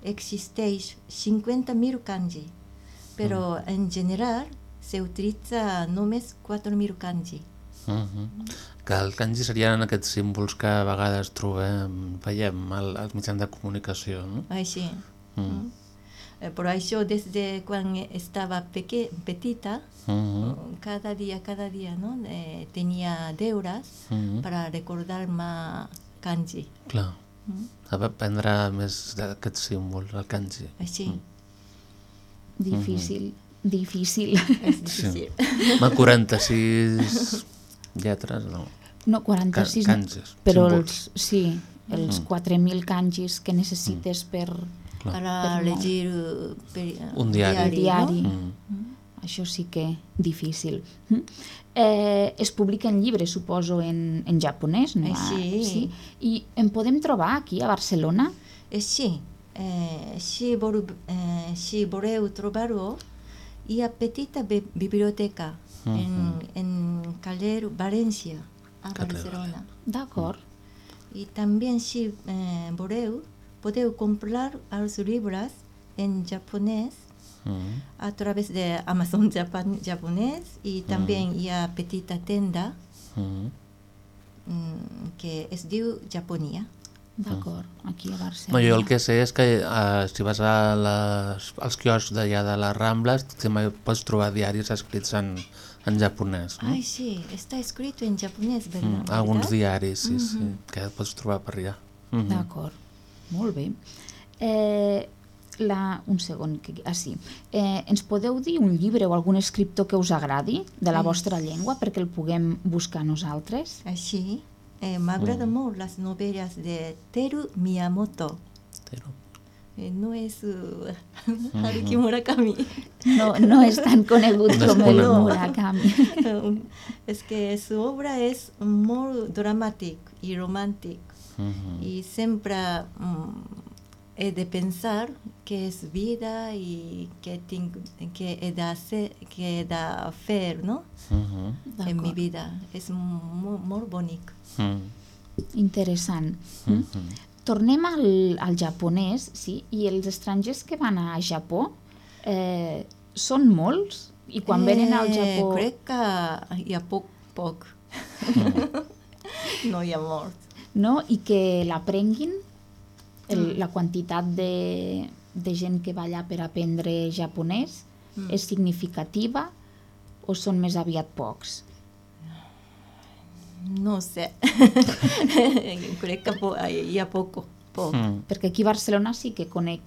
existeix 50.000 kanji, però en general se utilitza només 4.000 kanji. Mhm. Que el kanji serien aquests símbols que a vegades trobem, veiem al, als mitjans de comunicació, no? Així. Mm. Eh, per això, des de quan estava peque, petita, Mhm. cada dia, cada dia, no? Eh, tenia deures Mhm. per a recordar-me kanji. Clar. Mm. S'ha d'aprendre més d'aquests símbols, el kanji. Així. Difícil, difícil. És difícil. Ma 46 lletres, no. No, 46, Ca- no, kanjis, però símbols. els, sí, els Mm. 4.000 kanjis que necessites per... Clar. Per llegir per, Un diari. diari. No? Mm. Això sí que difícil. Mm. Eh, es publiquen llibres, suposo, en, en japonès, no? Eh, sí. sí. I en podem trobar aquí, a Barcelona? Eh, sí. Eh, si, vol, eh, si voleu trobar-ho, hi ha petita biblioteca en, en carrer València, a Carrer Barcelona. D'acord. I també, si eh, voleu, podeu comprar els llibres en japonès Mm. a través de Amazon Japan, japonès i també hi ha petita tenda Mm. mm, que es diu Japonia. D'acord, aquí a No, Barcelona. jo el que sé és que eh, si vas a les, als quioscs d'allà de les Rambles també pots trobar diaris escrits en, en japonès. No? Ai, sí, està escrit en japonès, Mm, ¿verdad? alguns ¿verdad? diaris, sí, sí, Mhm. que pots trobar per allà. Mhm. D'acord, molt bé. Eh, la, un segon, que, ah sí. Eh, ens podeu dir un llibre o algun escriptor que us agradi de la Sí. vostra llengua perquè el puguem buscar nosaltres? Així, eh, m'agrada Mm. molt les novel·les de Teru Miyamoto. Teru. Eh, no és uh, Haruki Murakami. No, no és tan conegut No és com el conegut. Murakami. és que su obra és molt dramàtic i romàntic Mhm. i sempre mm, he de pensar que és vida i que, tinc, que, he de ser, que he de fer no? Mhm. en mi D'acord. vida. És molt, molt bonic. Mm. Interessant. Mm? Mhm. Tornem al, al japonès, sí, i els estrangers que van a Japó eh, són molts? I quan venen al Japó... Eh, Crec que hi ha poc, poc. no hi ha molts. no? i que l'aprenguin, el- la quantitat de, de gent que va allà per aprendre japonès Mm. és significativa o són més aviat pocs? No sé. Crec que po hi ha poc. poc. Mm. Perquè aquí a Barcelona sí que conec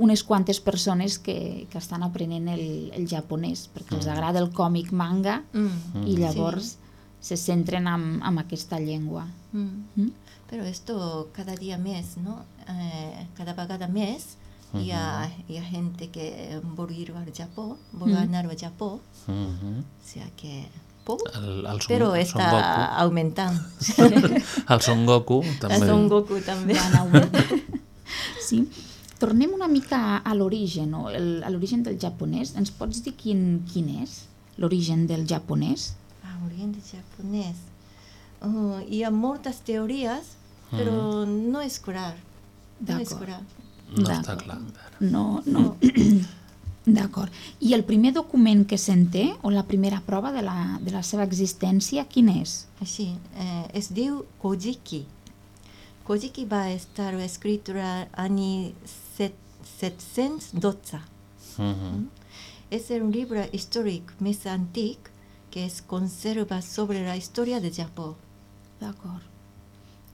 unes quantes persones que, que estan aprenent el, el japonès, perquè els agrada el còmic manga Mm. i llavors se centren en, en aquesta llengua. Mm. Mm? Però esto cada dia més, no? Eh, cada vegada més hi ha, hi ha gent que vol ir al Japó, vol Mm. anar al Japó, Mhm. o sea que poc, El, el son, però el està Son Goku. augmentant. el Son Goku també. El Son Goku també. Sí. Tornem una mica a l'origen, no? A l'origen del japonès. Ens pots dir quin, quin és l'origen del japonès? Ah, orient japonès. Uh, hi ha moltes teories, Pero no escolar. No D'acord. escolar. No D'acord. està clar. No, no. D'acord. I el primer document que se'n té, o la primera prova de la, de la seva existència, quin és? Sí, eh, es diu Kojiki. Kojiki va estar escrito l'any set- 712. Mhm. Es el libro histórico más antiguo que es conserva sobre la historia de Japón. D'acord.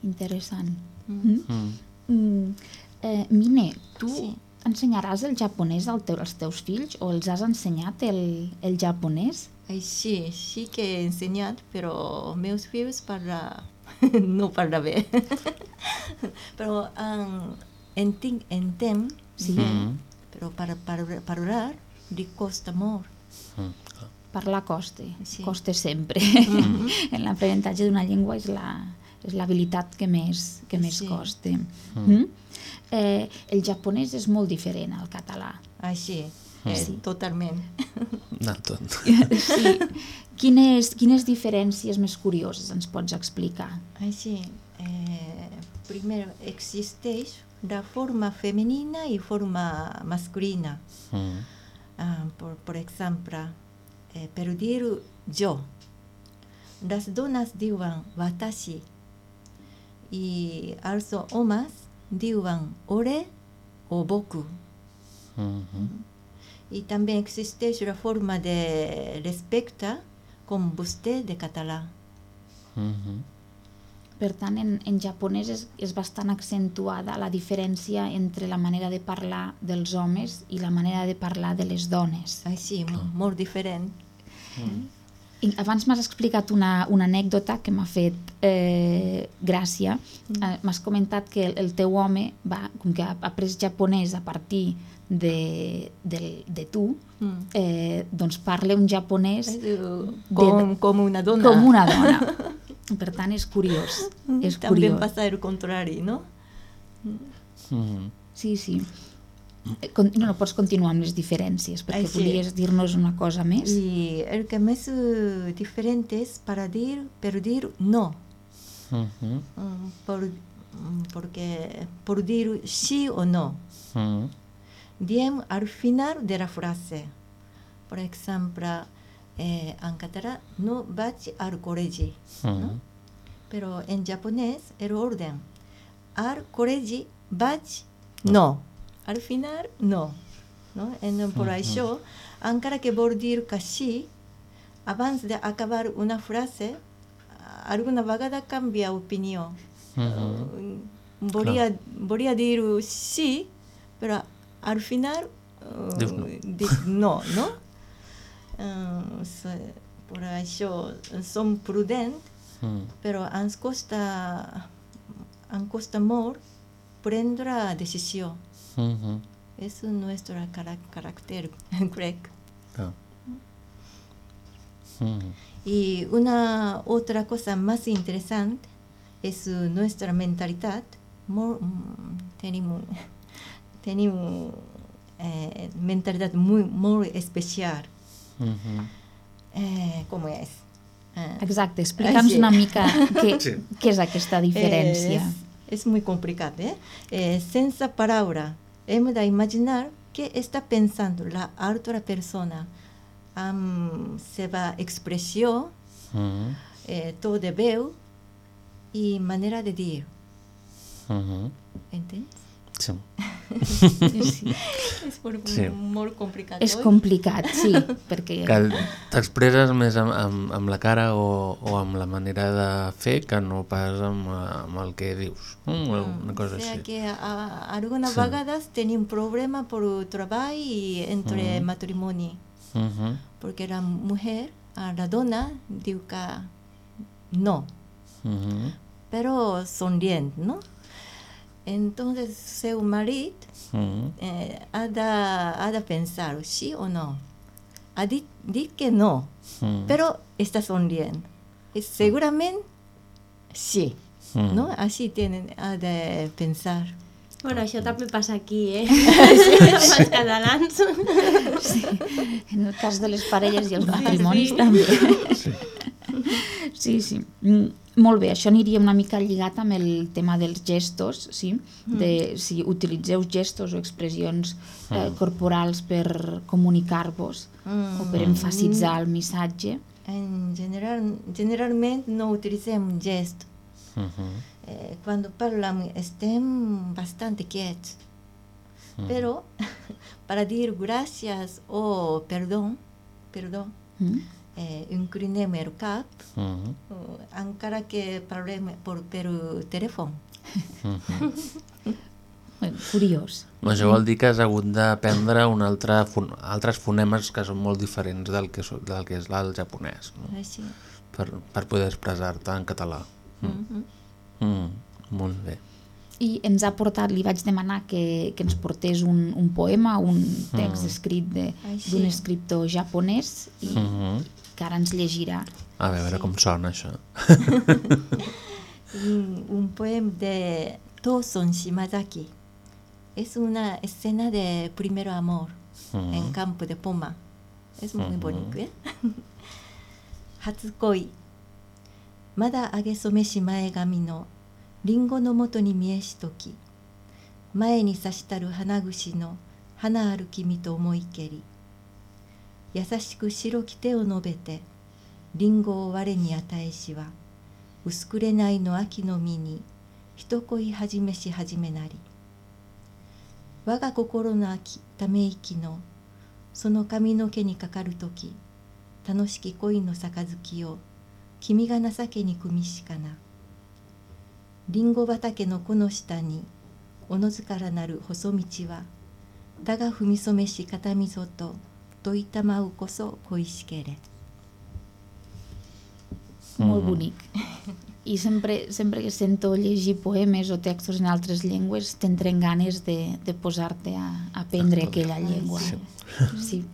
Interessant. Mm. Mm. Mm. Eh, Mine, tu sí. Ensenyaràs el japonès al teu, als teus fills o els has ensenyat el, el japonès? Ay, sí, sí que he enseñado, pero meus filhos para no para ver. pero um, enten, enten, Sí. Pero para, para, para hablar, li costa molt. Parlar costa, Sí. costa sempre. Mhm. en l'aprenentatge d'una llengua és la és l'habilitat que més, que més Sí. costa. Mm. Eh, el japonès és molt diferent al català. Mm. eh, Sí. totalment. De tot. Sí. Quines, quines diferències més curioses ens pots explicar? Ay, sí. Eh, primero, existeix la forma femenina y forma masculina. Mhm. Ah, por, por ejemplo, eh, per dir yo. Las donas diuen watashi. Y also homes diuen ore o boku. Mhm. Y también existe la forma de respecta con vostè de català. Mhm. Per tant, en, en japonès és, és bastant accentuada la diferència entre la manera de parlar dels homes i la manera de parlar de les dones. Ai, sí, mo- molt diferent. I abans m'has explicat una, una anècdota que m'ha fet eh, gràcia. Eh, m'has comentat que el, el teu home, va, com que ha après japonès a partir de, de, de tu, Mm. eh, doncs parla un japonès Eh, Com, com una dona. com una dona. Per tant, és curiós. És També curiós. passa el contrari, no? Mhm. Sí, sí. No, no pots continuar amb les diferències, perquè Ai, sí. volies dir-nos una cosa més. Y el que más eh, diferente es para dir, per dir no. Mhm. Mm, por, mm, porque por dir sí o no. Mhm. Diem al final de la frase. Por ejemplo, eh, en catalán no vaig al col·legi. Mhm. Pero en japonés el orden. Al col·legi vaig no. Al final no. no? En, por Mhm. això, encara que vol dir que sí, abans d'acabar una frase, alguna vegada canvia opinió. Mhm. Volia, volia dir sí, però al final eh, Dius no. no, no? Se- per això som prudents, Mhm. però ens costa, ens costa molt prendre decisió. Mhm. És el nostre cara- caràcter, crec. Ah. Mhm. Y una otra cosa más interesante es uh, nuestra mentalidad. Mo- mm, tenemos tenemos eh, mentalidad muy, muy especial. Mhm. Eh, ¿Cómo es? Eh, Exacte, explica'ns sí. una mica què, Sí. què és aquesta diferència. Es, es muy complicado. ¿eh? Eh, senza palabra, hemos de imaginar qué está pensando la otra persona. Am, se va expresión, Mhm. eh, todo de veu y manera de dir. Mhm. ¿Entiendes? Sí. Sí. Es por- Sí. muy complicado. És oi? complicat, sí, perquè... Que t'expresses més amb, amb, amb la cara o, o amb la manera de fer que no pas amb, amb el que dius. Mm, una cosa O sea així. que a, algunas Sí. vagadas tenía un problema por trabajo y entre Mhm. matrimonio. Mhm. Porque la mujer, la dona, diu que no, Mhm. pero sonriente, ¿no? Entonces, seu marido Mhm. eh, ha, de, ha de pensar sí o no. Ha dit que no, Mhm. pero está sonriendo. Y seguramente sí, Mhm. ¿no? Así tienen, ha de pensar. Bueno, això també passa aquí, eh? Amb els catalans. Sí. En el cas de les parelles i els Sí, matrimonis sí. també. Sí. Sí, sí. Mm, Molt bé, això aniria una mica lligat amb el tema dels gestos, sí? De, si utilitzeu gestos o expressions eh, Mm. corporals per comunicar-vos Mm. o per emfasitzar el missatge. En general, generalment no utilitzem gest. Mhm. Eh, quando parlam estem bastante quiets. Mm. Pero para dir gracias o perdón, perdón, Mm? Eh, inclinem el cap, Mhm. eh, encara que parlem per, per telèfon. Mhm. Bé, Curiós. Això vol dir que has hagut d'aprendre un altre fon altres fonemes que són molt diferents del que, so- del que és el japonès, no? Així. per, per poder expressar-te en català. Mhm. Mm, molt bé. I ens ha portat, li vaig demanar que, que ens portés un, un poema, un text Mm. escrit sí. d'un escriptor japonès i Mhm. Que ara ens llegirà. A veure com sona això. un, poema de Toson Shimazaki. Es una escena de primer amor Mm. en campo de Poma. Es muy Ujú. bonito, ¿eh? 初恋まだ上げ染めし前髪のりんごのもとに見えしとき前に差したる花串の花ある君と思いけり優しく白き手を述べてりんごを我に与えしは薄くれないの秋の実に一恋はじめし始めなり我が心の秋ため息のその髪の毛にかかるとき楽しき恋の杯を君が情けに組みしかなりんご畑の木の下におのずからなる細道はだが踏み染めし片溝とといたまうこそ恋しけれ Molt Mhm. bonic. I sempre, sempre que sento llegir poemes o textos en altres llengües t'entren ganes de, de posar-te a, a aprendre aquella llengua. Sí. sí.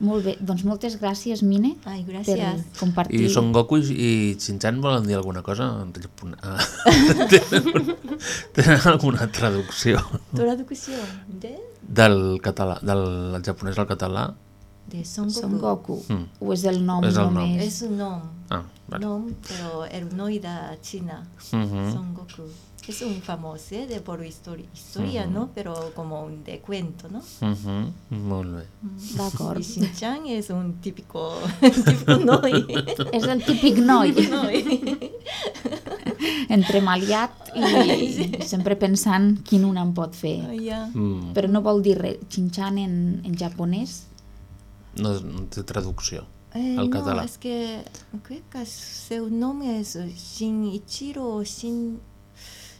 Molt bé, doncs moltes gràcies, Mine, Ai, per gràcies. compartir. I Son Goku i, i Shin-chan volen dir alguna cosa? en japone- Ah, tenen, tenen alguna traducció Traducció de, del català, del japonès al català? De Son Goku. Son Goku. Mm. O és el nom És el nom. només? Es un nom. Ah, vale. nom, pero el noi de China, Mhm. Son Goku. Es un famoso ¿eh? de por historia, historia Ujú. ¿no? Pero como un de cuento, ¿no? Mhm, Molt bé. D'acord. Y Shin-chan es un típico, típico noi. És el típic noi. noi. Entremaliat i sempre pensant quin un en pot fer. Ah, ja. Mm. Però no vol dir res. Chinchan en, en japonès? No, no té traducció Eh, al no, català. es que creo que su nombre es Shinichiro o Shin,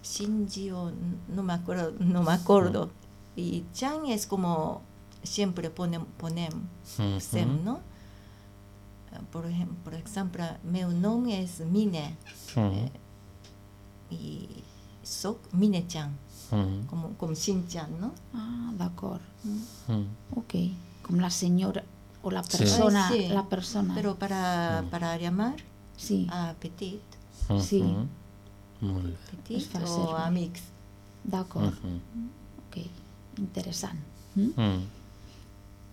Shinji o no me acuerdo, no me acuerdo. Y Chan es como siempre ponen, ponen Ujú. sem, ¿no? Eh, Por ejemplo, por ejemplo, mi nombre es Mine Mhm. y soc Mine-chan, Mhm. como, como Shin-chan, ¿no? Ah, d'acord. Mm. Ok. Com la senyora o la Sí. persona. Sí, La persona. Pero para, para llamar Sí. a Petit, Sí. Mhm. Molt bé. Petit o servir. Amics. D'acord. Mhm. Ok. Interessant. Mm? Mm.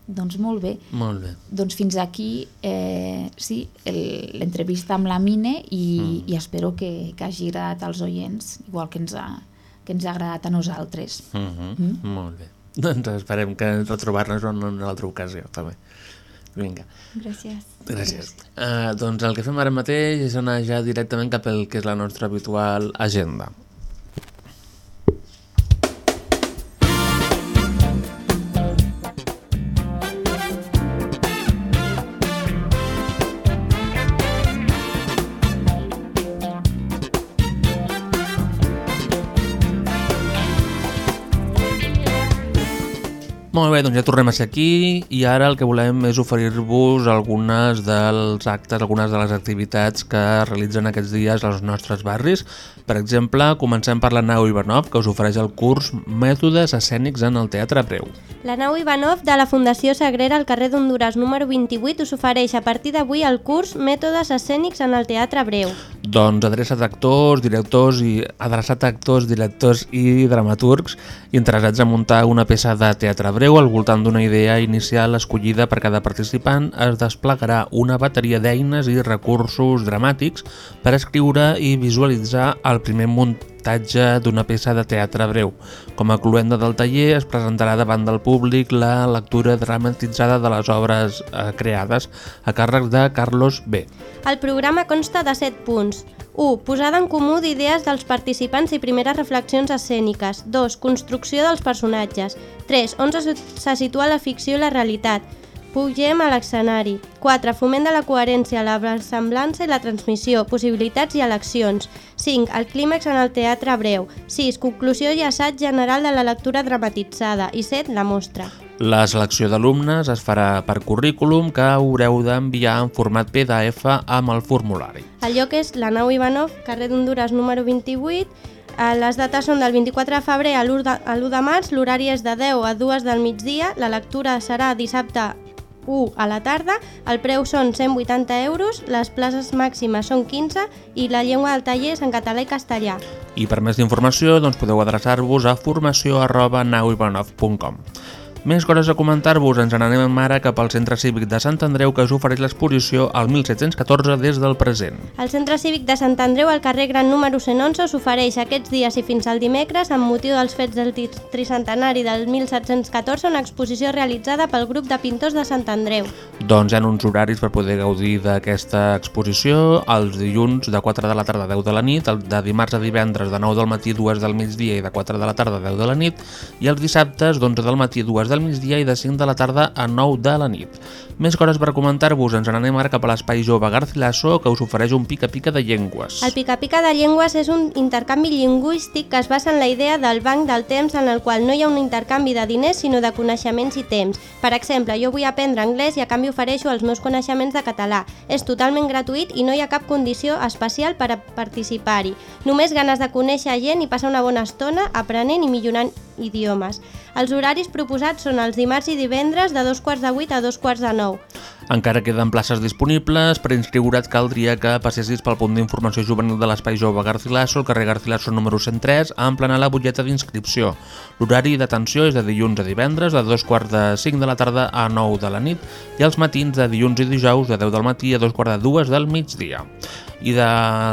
Doncs molt bé. Molt bé. Doncs fins aquí, eh, sí, el- l'entrevista amb la Mine i, Mm. i espero que, que hagi agradat als oients, igual que ens ha, que ens ha agradat a nosaltres. Mhm. Mm. Molt bé. Doncs esperem que retrobar-nos en una altra ocasió, també. Vinga. Gracias. Gràcies. Uh, doncs el que fem ara mateix és anar ja directament cap al que és la nostra habitual agenda. Bé, doncs ja tornem a ser aquí i ara el que volem és oferir-vos algunes dels actes, algunes de les activitats que realitzen aquests dies als nostres barris. Per exemple, comencem per la nau Ivanov, que us ofereix el curs Mètodes escènics en el Teatre Breu. La nau Ivanov de la Fundació Sagrera al carrer d'Honduras número 28 us ofereix a partir d'avui el curs Mètodes escènics en el Teatre Breu. Doncs adreçat a actors, directors i adreçat a actors, directors i dramaturgs interessats a muntar una peça de teatre breu breu, al voltant d'una idea inicial escollida per cada participant, es desplegarà una bateria d'eines i recursos dramàtics per escriure i visualitzar el primer muntatge d'una peça de teatre breu. Com a cluenda del taller es presentarà davant del públic la lectura dramatitzada de les obres eh, creades a càrrec de Carlos B. El programa consta de 7 punts. 1. Posada en comú d'idees dels participants i primeres reflexions escèniques. 2. Construcció dels personatges. 3. On se situa la ficció i la realitat. Pugem a l'escenari. 4. Foment de la coherència, la semblança i la transmissió, possibilitats i eleccions. 5. El clímax en el teatre breu. 6. Conclusió i assaig general de la lectura dramatitzada. I 7. La mostra. La selecció d'alumnes es farà per currículum que haureu d'enviar en format PDF amb el formulari. El lloc és la nau Ivanov, carrer d'Honduras número 28. Eh, Les dates són del 24 de febrer a l'1 de, a l'1 de març, l'horari és de 10 a 2 del migdia, la lectura serà dissabte 1 a la tarda, el preu són 180 euros, les places màximes són 15 i la llengua del taller és en català i castellà. I per més informació doncs podeu adreçar-vos a formació arroba. Més coses a comentar-vos, ens n'anem ara cap al Centre Cívic de Sant Andreu que us ofereix l'exposició al 1714 des del present. El Centre Cívic de Sant Andreu, al carrer Gran número 111, s'ofereix aquests dies i fins al dimecres, amb motiu dels fets del tri- tricentenari del 1714, una exposició realitzada pel grup de pintors de Sant Andreu. Doncs hi ha uns horaris per poder gaudir d'aquesta exposició, els dilluns de 4 de la tarda a 10 de la nit, de dimarts a divendres de 9 del matí a 2 del migdia i de 4 de la tarda a 10 de la nit, i els dissabtes d'11 del matí a 2 del migdia i de 5 de la tarda a 9 de la nit. Més coses per comentar-vos, ens n'anem ara cap a l'Espai Jove Garcilaso que us ofereix un pica-pica de llengües. El pica-pica de llengües és un intercanvi lingüístic que es basa en la idea del banc del temps en el qual no hi ha un intercanvi de diners sinó de coneixements i temps. Per exemple, jo vull aprendre anglès i a canvi ofereixo els meus coneixements de català. És totalment gratuït i no hi ha cap condició especial per a participar-hi. Només ganes de conèixer gent i passar una bona estona aprenent i millorant idiomes. Els horaris proposats són els dimarts i divendres de dos quarts de vuit a dos quarts de nou. Encara queden places disponibles, per inscriure't caldria que passessis pel punt d'informació juvenil de l'Espai Jove Garcilaso, al carrer Garcilaso número 103, a emplenar la butlleta d'inscripció. L'horari d'atenció és de dilluns a divendres, de dos quarts de 5 de la tarda a 9 de la nit, i els matins de dilluns i dijous de 10 del matí a dos quarts de dues del migdia. I de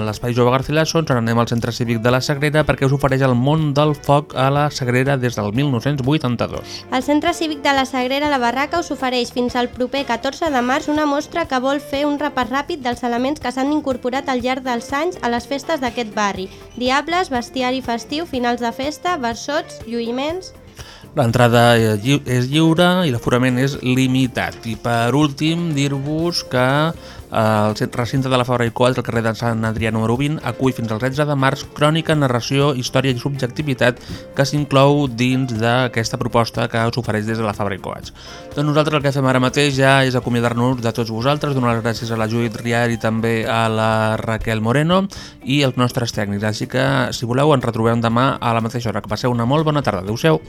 l'Espai Jove Garcilaso ens n'anem al Centre Cívic de la Sagrera perquè us ofereix el món del foc a la Sagrera des del 1982. El Centre Cívic de la Sagrera La Barraca us ofereix fins al proper 14 de març una mostra que vol fer un repàs ràpid dels elements que s'han incorporat al llarg dels anys a les festes d'aquest barri. Diables, bestiari festiu, finals de festa, versots, lluïments... L'entrada és lli- és lliure i l'aforament és limitat. I per últim, dir-vos que eh, cent- recinte de la Fabra i Coats, al carrer de Sant Adrià número 20, acull fins al 16 de març crònica, narració, història i subjectivitat que s'inclou dins d'aquesta proposta que us ofereix des de la Fabra i Coats. Doncs nosaltres el que fem ara mateix ja és acomiadar-nos de tots vosaltres, donar les gràcies a la Judit Riar i també a la Raquel Moreno i els nostres tècnics. Així que, si voleu, ens retrobem demà a la mateixa hora. Que passeu una molt bona tarda. Adéu-siau.